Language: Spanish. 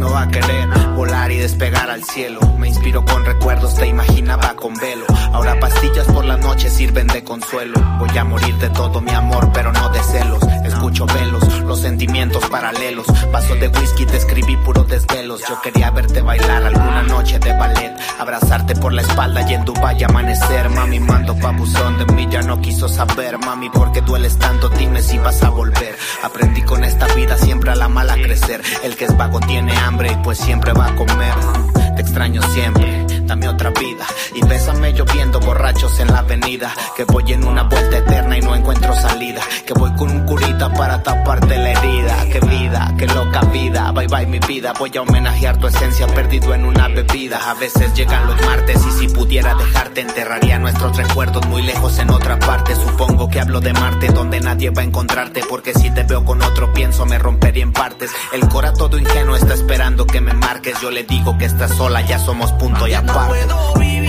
no va a querer volar y despegar al cielo. Me inspiro con recuerdos, te imaginaba con velo. Ahora pastillas por la noche sirven de consuelo. Voy a morir de todo mi amor, pero no de celos. Escucho velos, los sentimientos paralelos. Vaso de whisky, te escribí puro desvelos. Yo quería verte bailar alguna noche de ballet. Abrazarte por la espalda y en Dubai amanecer. Mami, mando pa' buzón de mí, ya no quiso saber. Mami, ¿por qué dueles tanto? Dime si vas a volver. Aprendí con esta vida siempre a la mala crecer. El que es vago tiene hambre y pues siempre va a comer. Te extraño siempre, dame otra vida. Y bésame lloviendo borrachos en la avenida. Que voy en una vuelta eterna y no encuentro salida. Que voy con un curita para taparte la herida. Qué vida, qué loca vida. Bye bye mi vida. Voy a homenajear tu esencia perdido en una bebida. A veces llegan los martes y si pudiera dejarte enterraría nuestros recuerdos muy lejos en otra parte. Supongo que hablo de Marte donde nadie va a encontrarte. Porque si te veo con otro pienso me rompería en partes. El cora todo ingenuo está esperando que me marques. Yo le digo que estás sola, ya somos punto y aparte. No puedo vivir